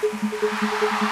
フフフフ。